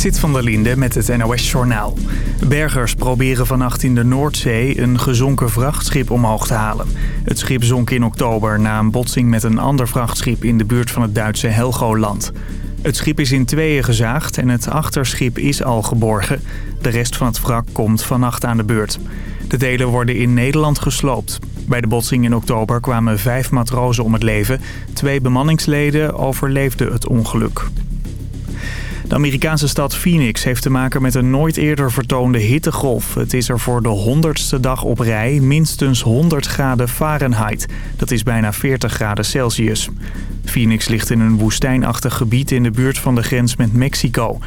Zit van der Linde met het NOS-journaal. Bergers proberen vannacht in de Noordzee een gezonken vrachtschip omhoog te halen. Het schip zonk in oktober na een botsing met een ander vrachtschip in de buurt van het Duitse Helgoland. Het schip is in tweeën gezaagd en het achterschip is al geborgen. De rest van het wrak komt vannacht aan de beurt. De delen worden in Nederland gesloopt. Bij de botsing in oktober kwamen vijf matrozen om het leven. Twee bemanningsleden overleefden het ongeluk. De Amerikaanse stad Phoenix heeft te maken met een nooit eerder vertoonde hittegolf. Het is er voor de honderdste dag op rij minstens 100 graden Fahrenheit. Dat is bijna 40 graden Celsius. Phoenix ligt in een woestijnachtig gebied in de buurt van de grens met Mexico.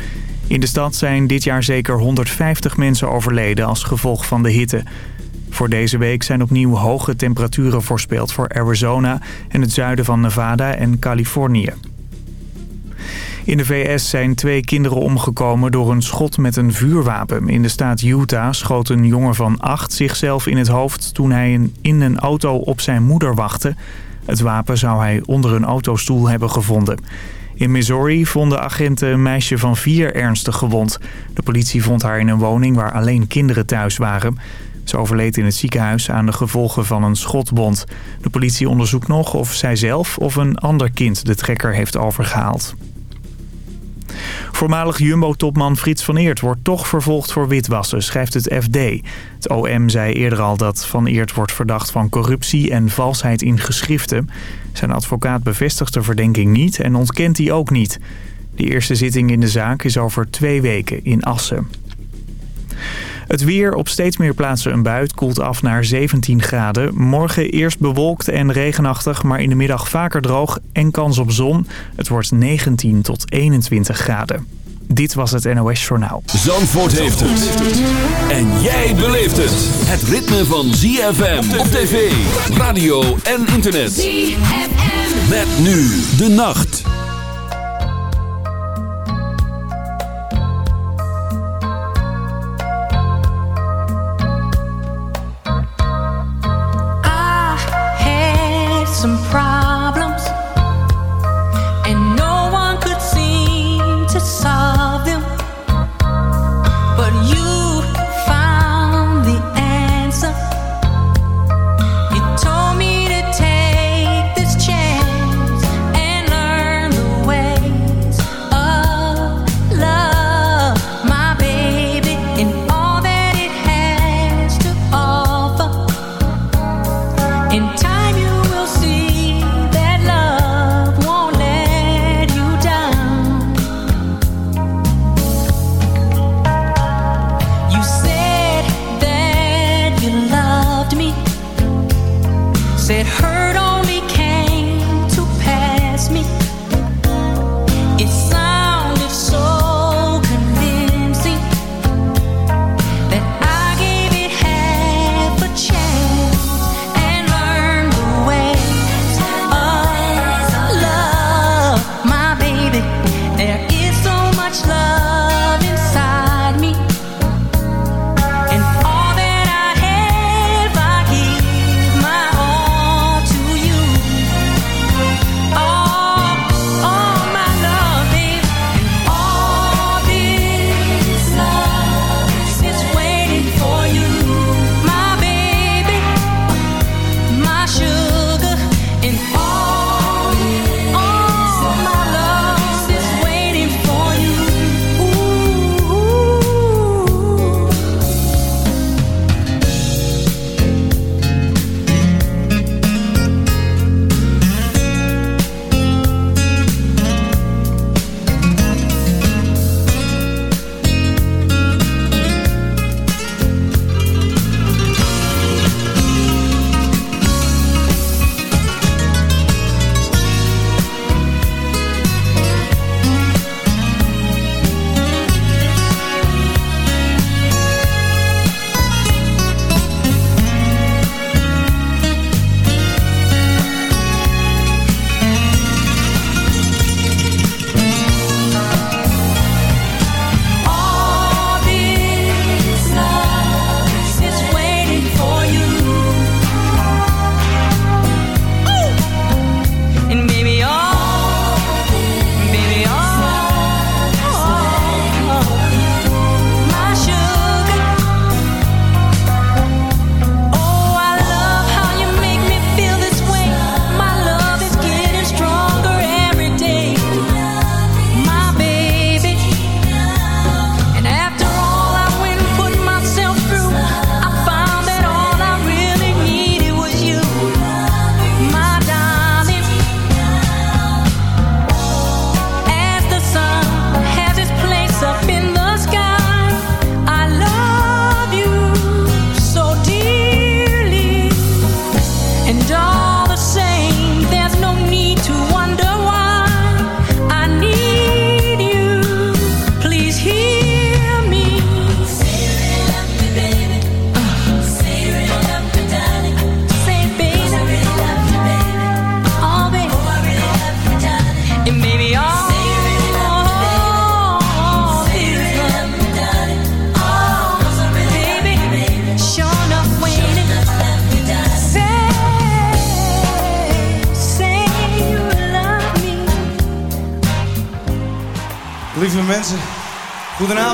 In de stad zijn dit jaar zeker 150 mensen overleden als gevolg van de hitte. Voor deze week zijn opnieuw hoge temperaturen voorspeld voor Arizona en het zuiden van Nevada en Californië. In de VS zijn twee kinderen omgekomen door een schot met een vuurwapen. In de staat Utah schoot een jongen van acht zichzelf in het hoofd toen hij in een auto op zijn moeder wachtte. Het wapen zou hij onder een autostoel hebben gevonden. In Missouri vonden agenten een meisje van vier ernstig gewond. De politie vond haar in een woning waar alleen kinderen thuis waren. Ze overleed in het ziekenhuis aan de gevolgen van een schotbond. De politie onderzoekt nog of zij zelf of een ander kind de trekker heeft overgehaald. Voormalig Jumbo-topman Frits van Eert wordt toch vervolgd voor witwassen, schrijft het FD. Het OM zei eerder al dat Van Eert wordt verdacht van corruptie en valsheid in geschriften. Zijn advocaat bevestigt de verdenking niet en ontkent die ook niet. De eerste zitting in de zaak is over twee weken in Assen. Het weer op steeds meer plaatsen een bui. koelt af naar 17 graden. Morgen eerst bewolkt en regenachtig, maar in de middag vaker droog en kans op zon. Het wordt 19 tot 21 graden. Dit was het NOS Journaal. Zandvoort heeft het. En jij beleeft het. Het ritme van ZFM op tv, radio en internet. ZFM. Met nu de nacht.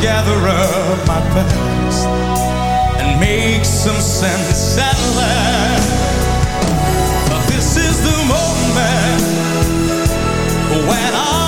gather up my past and make some sense at last. But this is the moment when all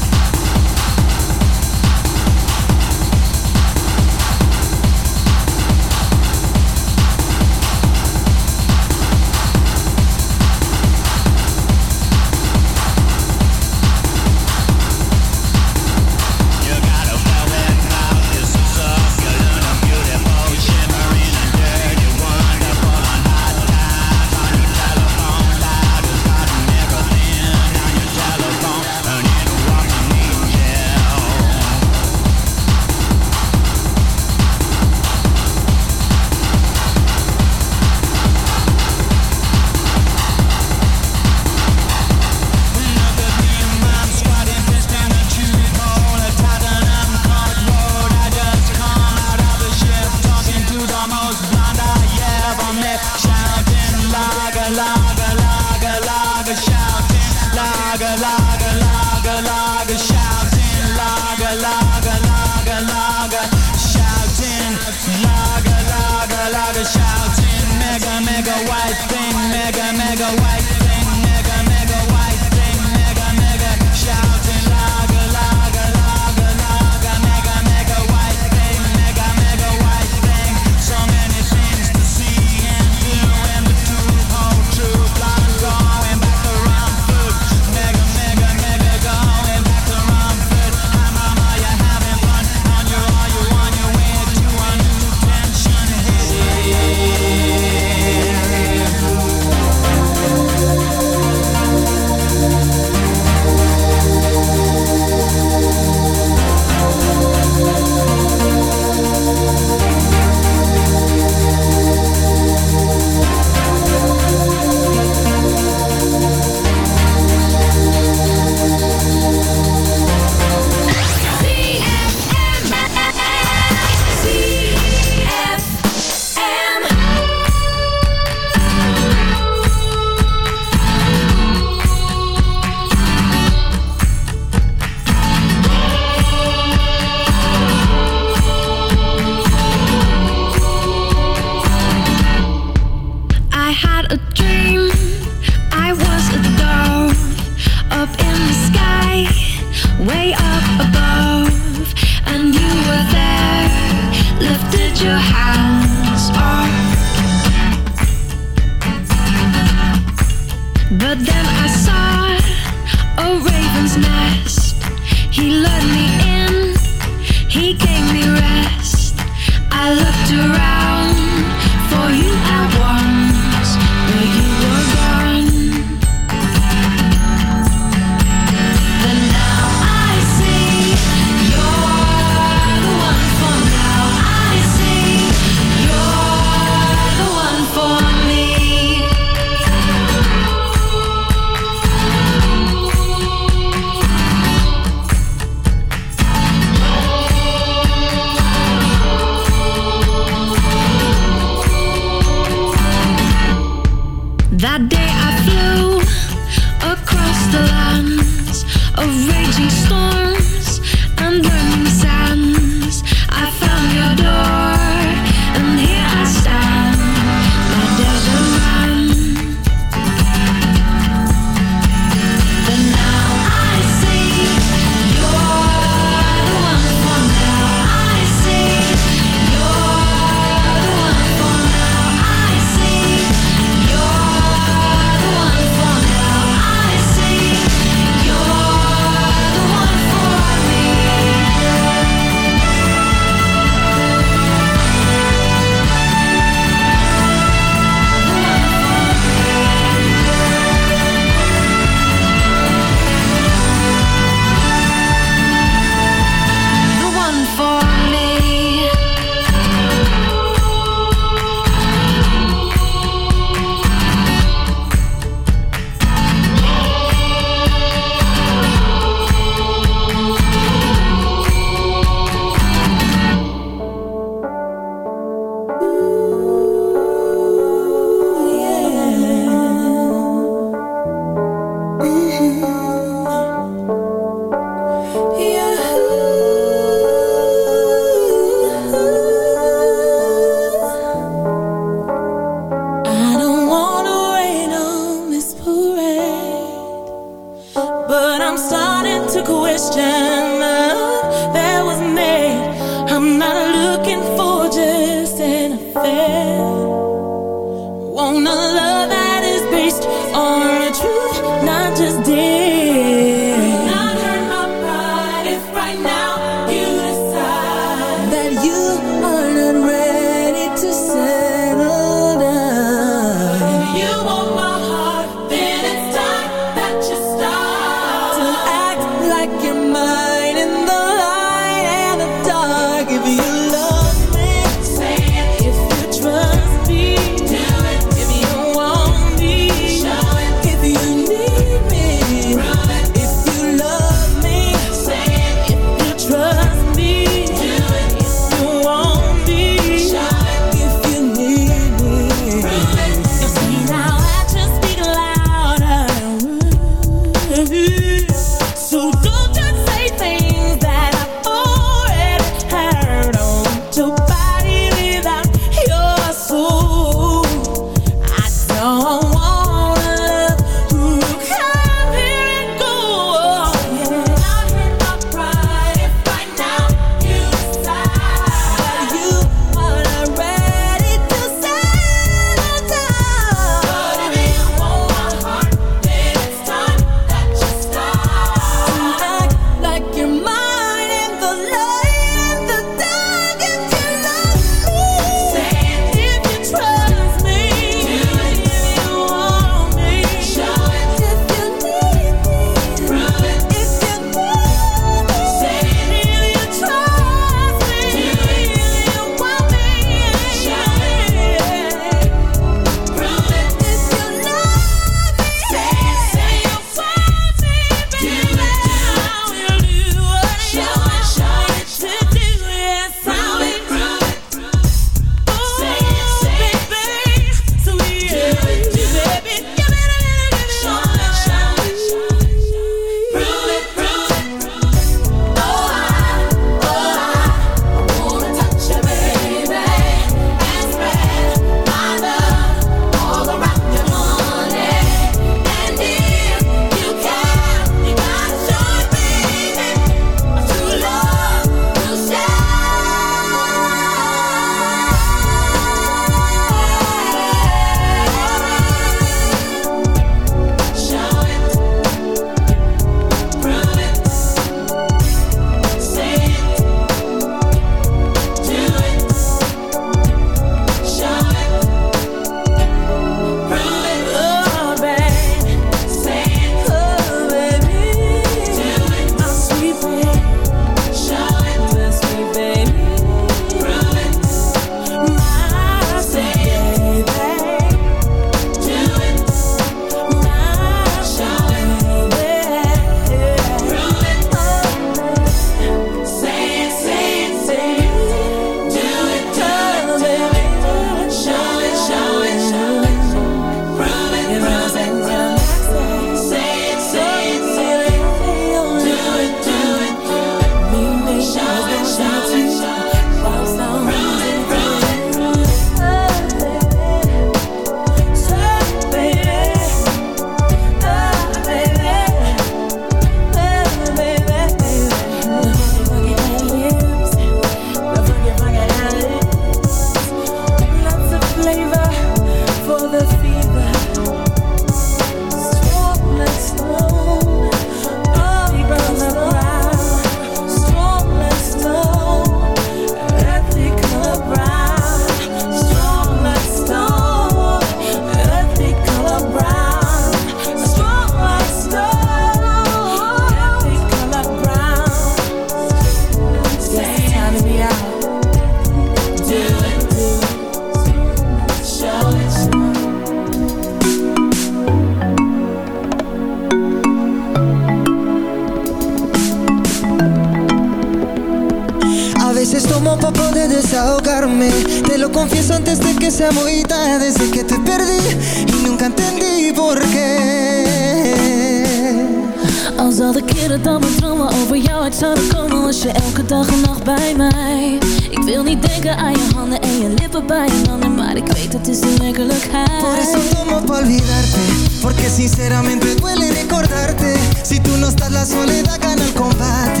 Mij Ik wil niet denken aan je handen en je lippen bij je handen Maar ik weet het is de werkelijkheid. Por eso tomo pa olvidarte Porque sinceramente duele recordarte. Si tú no estás la soledad gana el combate.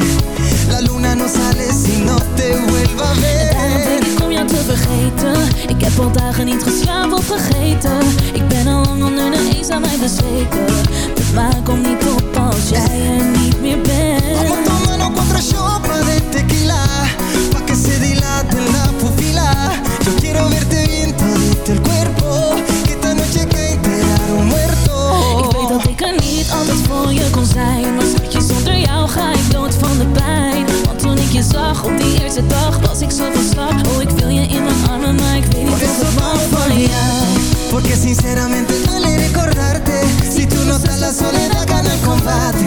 La luna no sale si no te vuelva a ver. En daarom denk ik om jou te vergeten. Ik heb al dagen niet geslapen of vergeten. Ik ben al lang onder de eens aan mij bezweken. De maan komt niet op als jij er niet meer bent Se dilate la pupila. Yo quiero verte bien todito el cuerpo. Que esta noche que enterar un muerto. Ik weet dat ik er niet altijd voor je kon zijn. Maar schatje, zonder jou ga ik dood van de pijn. Want toen ik je zag op die eerste dag Was ik zo van slag. Oh, ik wil je in mijn armen Maar ik weet niet of ik van jou Porque sinceramente duele recordarte. Si tú no estás la soledad gana el combate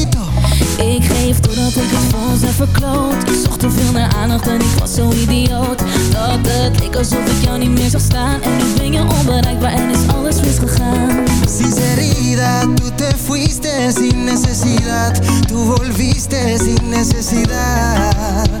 ik het voor ons verkloot. Ik zocht te veel naar aandacht en ik was zo idioot. Dat het leek alsof ik jou niet meer zag staan. En nu ben je onbereikbaar en is alles misgegaan. Sinceridad, tú te fuiste sin necesidad. Tú volviste sin necesidad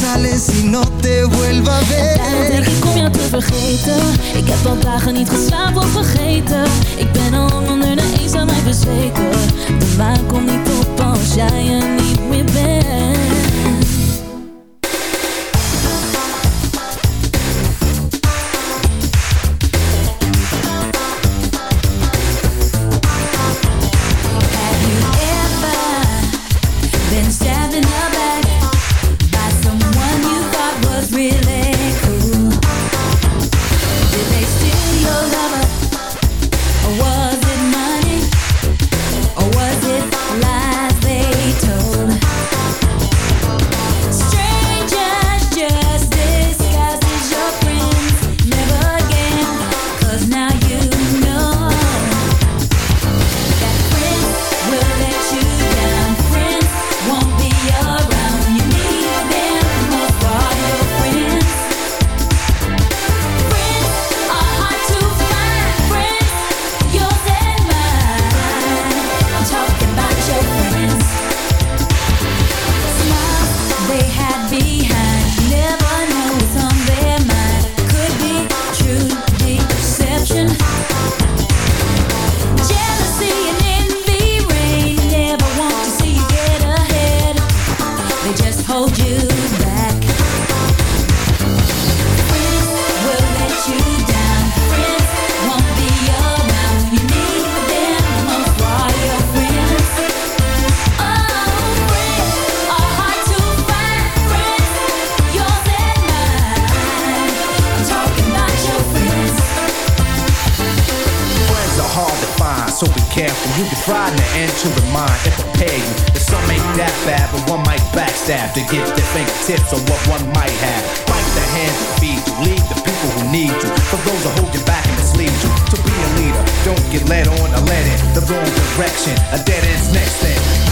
luna no te vuelva a Daarom denk ver ik om jou te vergeten. Ik heb al dagen niet geslapen of vergeten. Ik ben al lang onder de eens aan mij bezweken. De maan komt niet op als jij er niet meer bent You can try to the mind and prepare you. That some ain't that bad, but one might backstab to get their fingertips on what one might have. Fight the hand that feed you, lead the people who need you. For those who hold you back and mislead you. To be a leader, don't get led on or led in the wrong direction. A dead end's next thing.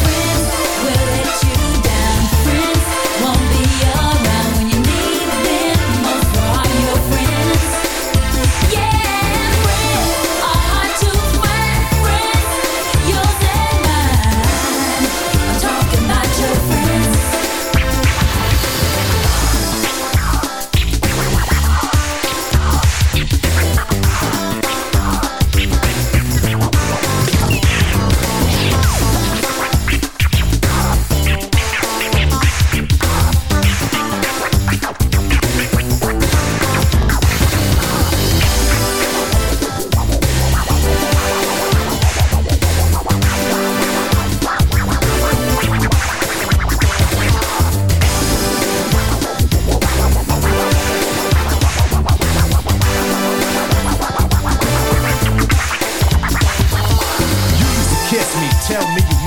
tell me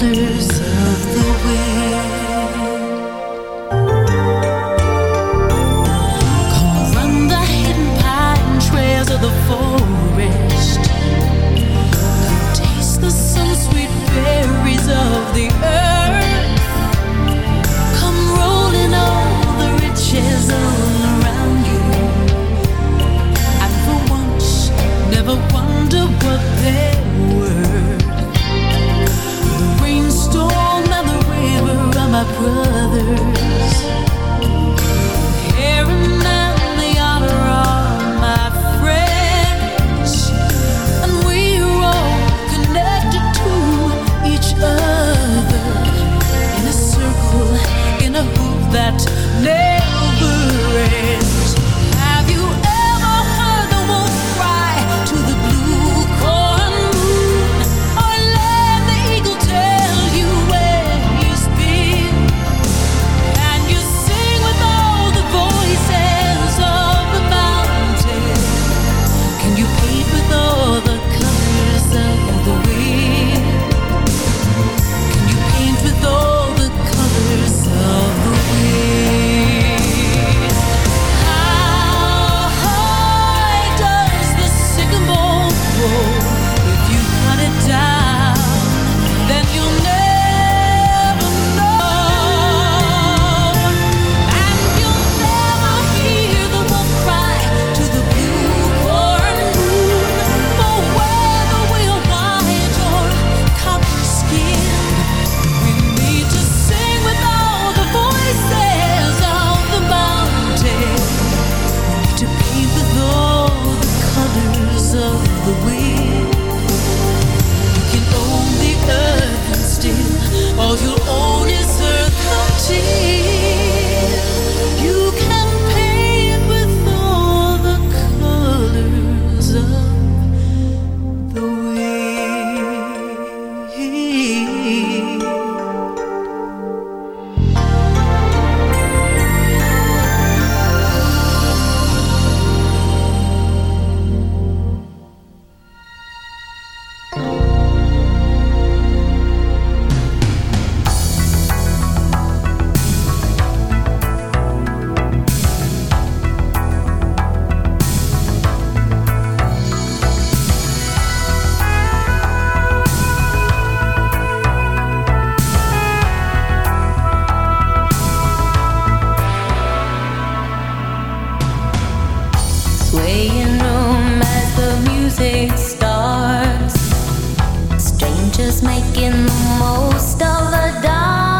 Colors brother making the most of a dollar.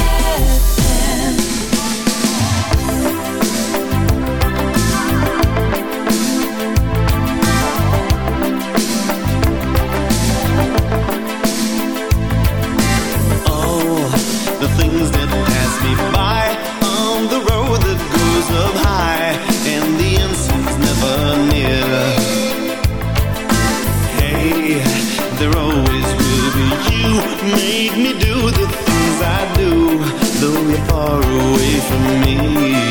you're far away from me.